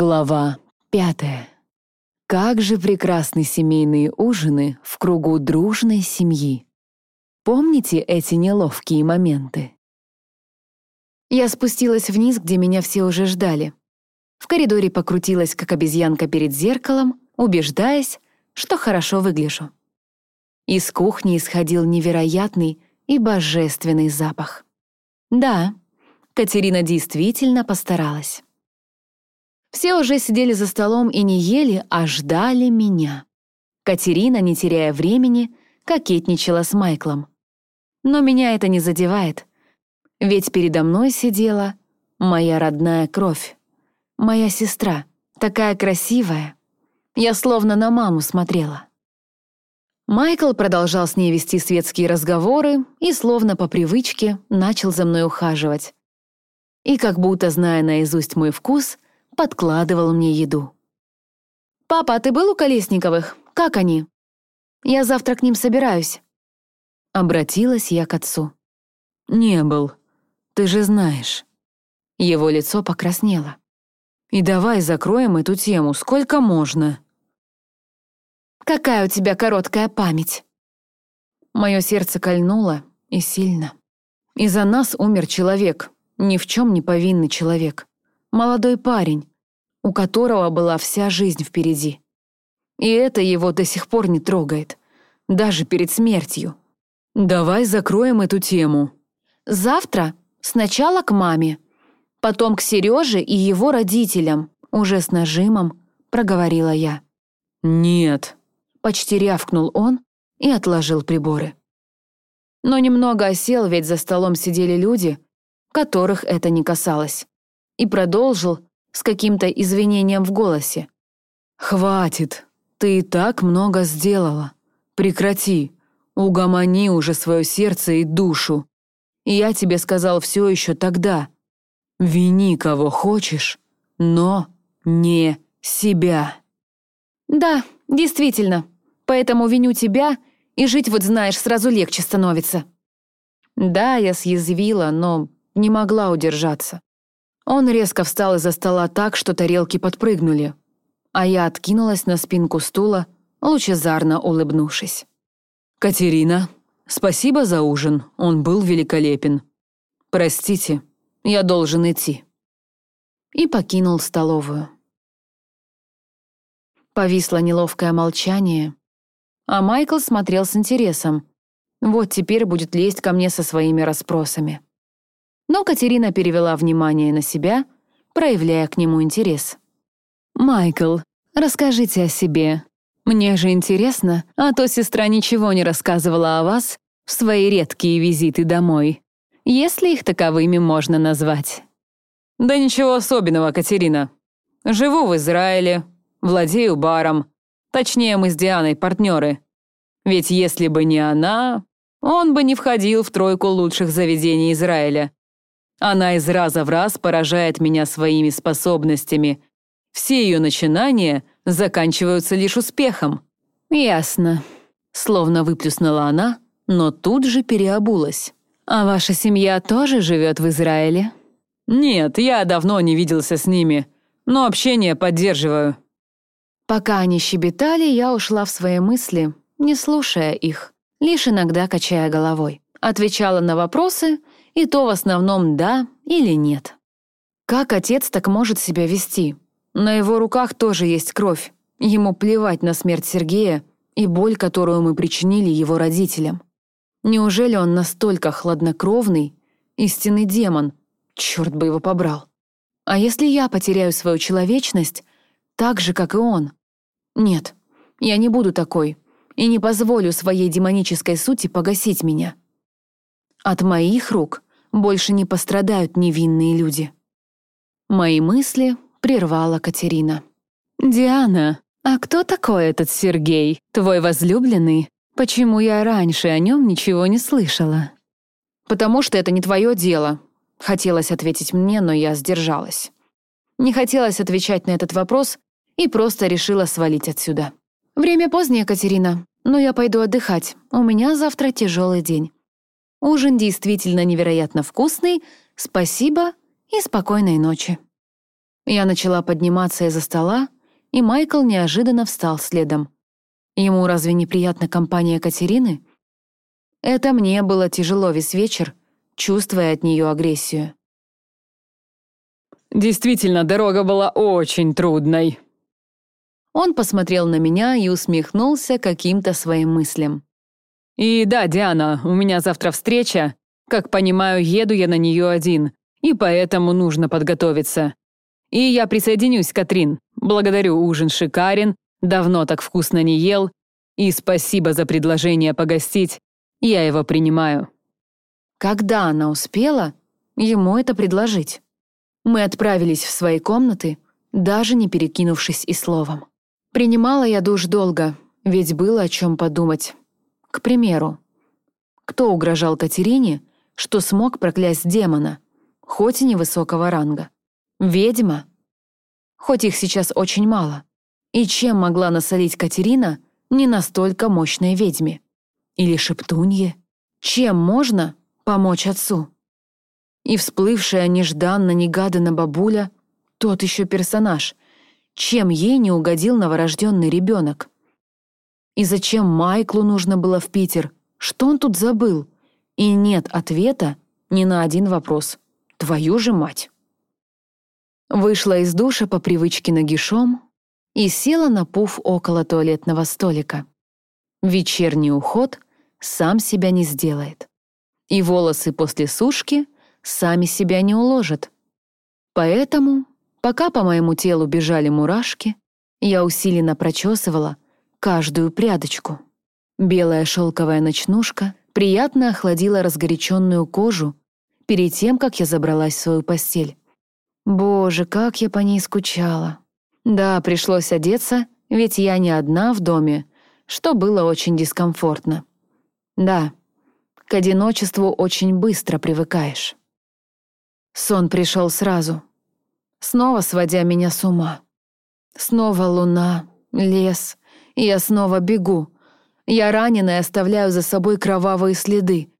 Глава пятая. Как же прекрасны семейные ужины в кругу дружной семьи. Помните эти неловкие моменты? Я спустилась вниз, где меня все уже ждали. В коридоре покрутилась, как обезьянка перед зеркалом, убеждаясь, что хорошо выгляжу. Из кухни исходил невероятный и божественный запах. Да, Катерина действительно постаралась. Все уже сидели за столом и не ели, а ждали меня. Катерина, не теряя времени, кокетничала с Майклом. Но меня это не задевает, ведь передо мной сидела моя родная кровь, моя сестра, такая красивая. Я словно на маму смотрела. Майкл продолжал с ней вести светские разговоры и, словно по привычке, начал за мной ухаживать. И как будто, зная наизусть мой вкус, подкладывал мне еду. «Папа, а ты был у Колесниковых? Как они?» «Я завтра к ним собираюсь». Обратилась я к отцу. «Не был. Ты же знаешь». Его лицо покраснело. «И давай закроем эту тему, сколько можно». «Какая у тебя короткая память?» Мое сердце кольнуло, и сильно. Из-за нас умер человек, ни в чем не повинный человек. Молодой парень, у которого была вся жизнь впереди. И это его до сих пор не трогает, даже перед смертью. Давай закроем эту тему. Завтра сначала к маме, потом к Сереже и его родителям, уже с нажимом проговорила я. «Нет», — почти рявкнул он и отложил приборы. Но немного осел, ведь за столом сидели люди, которых это не касалось, и продолжил, с каким-то извинением в голосе. «Хватит, ты и так много сделала. Прекрати, угомони уже свое сердце и душу. Я тебе сказал все еще тогда. Вини кого хочешь, но не себя». «Да, действительно, поэтому виню тебя, и жить вот знаешь сразу легче становится». Да, я съязвила, но не могла удержаться. Он резко встал из-за стола так, что тарелки подпрыгнули, а я откинулась на спинку стула, лучезарно улыбнувшись. «Катерина, спасибо за ужин, он был великолепен. Простите, я должен идти». И покинул столовую. Повисло неловкое молчание, а Майкл смотрел с интересом. Вот теперь будет лезть ко мне со своими расспросами. Но Катерина перевела внимание на себя, проявляя к нему интерес. «Майкл, расскажите о себе. Мне же интересно, а то сестра ничего не рассказывала о вас в свои редкие визиты домой, если их таковыми можно назвать». «Да ничего особенного, Катерина. Живу в Израиле, владею баром. Точнее, мы с Дианой партнеры. Ведь если бы не она, он бы не входил в тройку лучших заведений Израиля. Она из раза в раз поражает меня своими способностями. Все ее начинания заканчиваются лишь успехом. Ясно. Словно выплюснула она, но тут же переобулась. А ваша семья тоже живет в Израиле? Нет, я давно не виделся с ними, но общение поддерживаю. Пока они щебетали, я ушла в свои мысли, не слушая их, лишь иногда качая головой. Отвечала на вопросы — и то в основном «да» или «нет». Как отец так может себя вести? На его руках тоже есть кровь. Ему плевать на смерть Сергея и боль, которую мы причинили его родителям. Неужели он настолько хладнокровный, истинный демон? Черт бы его побрал. А если я потеряю свою человечность, так же, как и он? Нет, я не буду такой и не позволю своей демонической сути погасить меня. От моих рук больше не пострадают невинные люди. Мои мысли прервала Катерина. «Диана, а кто такой этот Сергей, твой возлюбленный? Почему я раньше о нем ничего не слышала?» «Потому что это не твое дело», — хотелось ответить мне, но я сдержалась. Не хотелось отвечать на этот вопрос и просто решила свалить отсюда. «Время позднее, Катерина, но я пойду отдыхать. У меня завтра тяжелый день. Ужин действительно невероятно вкусный. Спасибо и спокойной ночи. Я начала подниматься из-за стола, и Майкл неожиданно встал следом. Ему разве неприятна компания Катерины? Это мне было тяжело весь вечер, чувствуя от нее агрессию. «Действительно, дорога была очень трудной». Он посмотрел на меня и усмехнулся каким-то своим мыслям. «И да, Диана, у меня завтра встреча. Как понимаю, еду я на нее один, и поэтому нужно подготовиться. И я присоединюсь, Катрин. Благодарю, ужин шикарен, давно так вкусно не ел, и спасибо за предложение погостить, я его принимаю». Когда она успела ему это предложить? Мы отправились в свои комнаты, даже не перекинувшись и словом. Принимала я душ долго, ведь было о чем подумать. К примеру, кто угрожал Катерине, что смог проклясть демона, хоть и невысокого ранга? Ведьма? Хоть их сейчас очень мало. И чем могла насолить Катерина не настолько мощной ведьме? Или шептунье? Чем можно помочь отцу? И всплывшая нежданно-негаданно бабуля — тот еще персонаж. Чем ей не угодил новорожденный ребенок? И зачем Майклу нужно было в Питер? Что он тут забыл? И нет ответа ни на один вопрос. Твою же мать! Вышла из душа по привычке нагишом и села на пуф около туалетного столика. Вечерний уход сам себя не сделает. И волосы после сушки сами себя не уложат. Поэтому, пока по моему телу бежали мурашки, я усиленно прочесывала каждую прядочку. Белая шелковая ночнушка приятно охладила разгоряченную кожу перед тем, как я забралась в свою постель. Боже, как я по ней скучала. Да, пришлось одеться, ведь я не одна в доме, что было очень дискомфортно. Да, к одиночеству очень быстро привыкаешь. Сон пришел сразу, снова сводя меня с ума. Снова луна, лес, и я снова бегу. Я раненая оставляю за собой кровавые следы,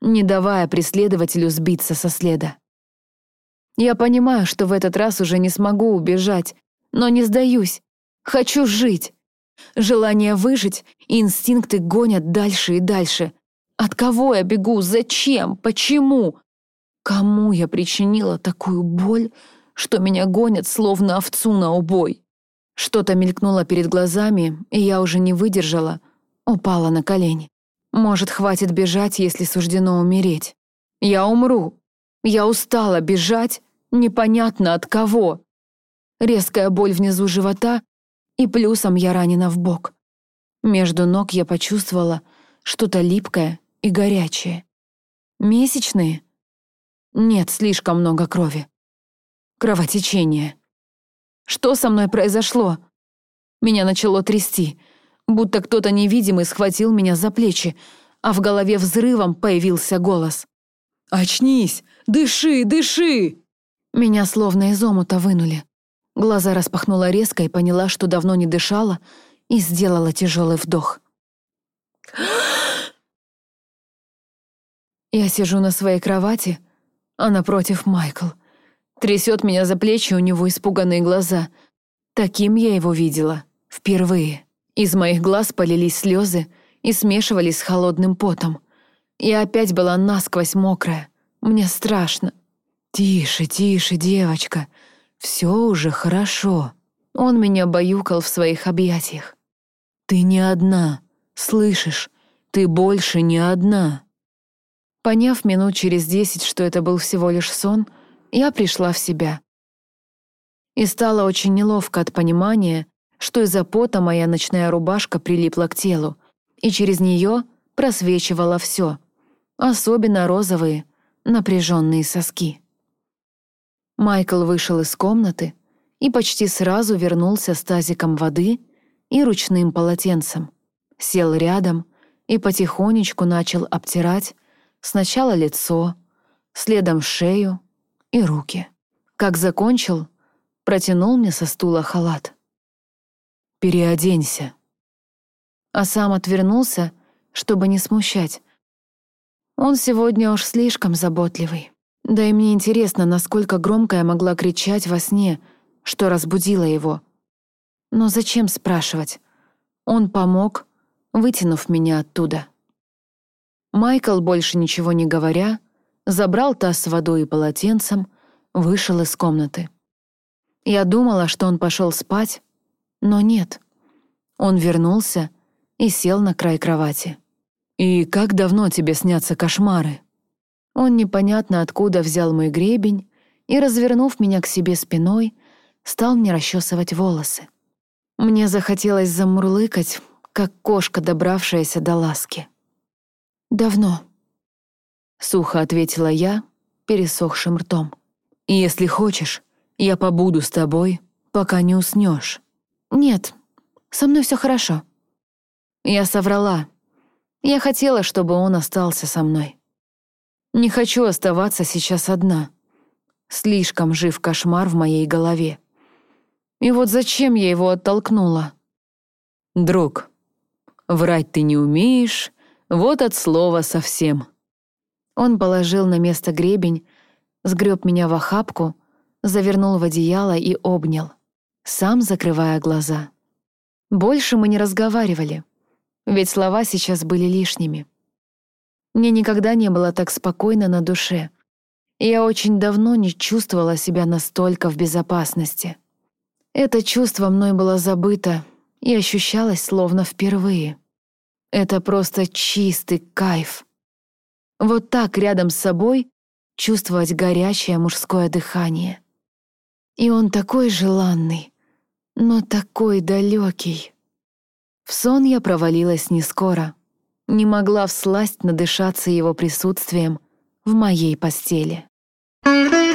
не давая преследователю сбиться со следа. Я понимаю, что в этот раз уже не смогу убежать, но не сдаюсь. Хочу жить. Желание выжить и инстинкты гонят дальше и дальше. От кого я бегу? Зачем? Почему? Кому я причинила такую боль, что меня гонят словно овцу на убой? Что-то мелькнуло перед глазами, и я уже не выдержала, упала на колени. Может, хватит бежать, если суждено умереть. Я умру. Я устала бежать Непонятно от кого. Резкая боль внизу живота, и плюсом я ранена в бок. Между ног я почувствовала что-то липкое и горячее. Месячные? Нет, слишком много крови. Кровотечение. Что со мной произошло? Меня начало трясти, будто кто-то невидимый схватил меня за плечи, а в голове взрывом появился голос. «Очнись! Дыши, дыши!» Меня словно из омута вынули. Глаза распахнула резко и поняла, что давно не дышала, и сделала тяжелый вдох. Я сижу на своей кровати, а напротив Майкл. Трясет меня за плечи, у него испуганные глаза. Таким я его видела. Впервые. Из моих глаз полились слезы и смешивались с холодным потом. Я опять была насквозь мокрая. Мне страшно. «Тише, тише, девочка, все уже хорошо». Он меня баюкал в своих объятиях. «Ты не одна, слышишь? Ты больше не одна». Поняв минут через десять, что это был всего лишь сон, я пришла в себя. И стало очень неловко от понимания, что из-за пота моя ночная рубашка прилипла к телу, и через нее просвечивало все, особенно розовые, напряженные соски. Майкл вышел из комнаты и почти сразу вернулся с тазиком воды и ручным полотенцем. Сел рядом и потихонечку начал обтирать сначала лицо, следом шею и руки. Как закончил, протянул мне со стула халат. «Переоденься». А сам отвернулся, чтобы не смущать. Он сегодня уж слишком заботливый. Да и мне интересно, насколько громко я могла кричать во сне, что разбудила его. Но зачем спрашивать? Он помог, вытянув меня оттуда. Майкл, больше ничего не говоря, забрал таз с водой и полотенцем, вышел из комнаты. Я думала, что он пошел спать, но нет. Он вернулся и сел на край кровати. «И как давно тебе снятся кошмары?» Он непонятно откуда взял мой гребень и, развернув меня к себе спиной, стал мне расчесывать волосы. Мне захотелось замурлыкать, как кошка, добравшаяся до ласки. «Давно», — сухо ответила я, пересохшим ртом. «Если хочешь, я побуду с тобой, пока не уснешь. «Нет, со мной все хорошо». Я соврала. Я хотела, чтобы он остался со мной. Не хочу оставаться сейчас одна. Слишком жив кошмар в моей голове. И вот зачем я его оттолкнула? «Друг, врать ты не умеешь, вот от слова совсем». Он положил на место гребень, сгреб меня в охапку, завернул в одеяло и обнял, сам закрывая глаза. Больше мы не разговаривали, ведь слова сейчас были лишними. Мне никогда не было так спокойно на душе. я очень давно не чувствовала себя настолько в безопасности. Это чувство мной было забыто и ощущалось словно впервые. Это просто чистый кайф. Вот так рядом с собой чувствовать горячее мужское дыхание. И он такой желанный, но такой далекий. В сон я провалилась не скоро — не могла всласть надышаться его присутствием в моей постели. Thank you.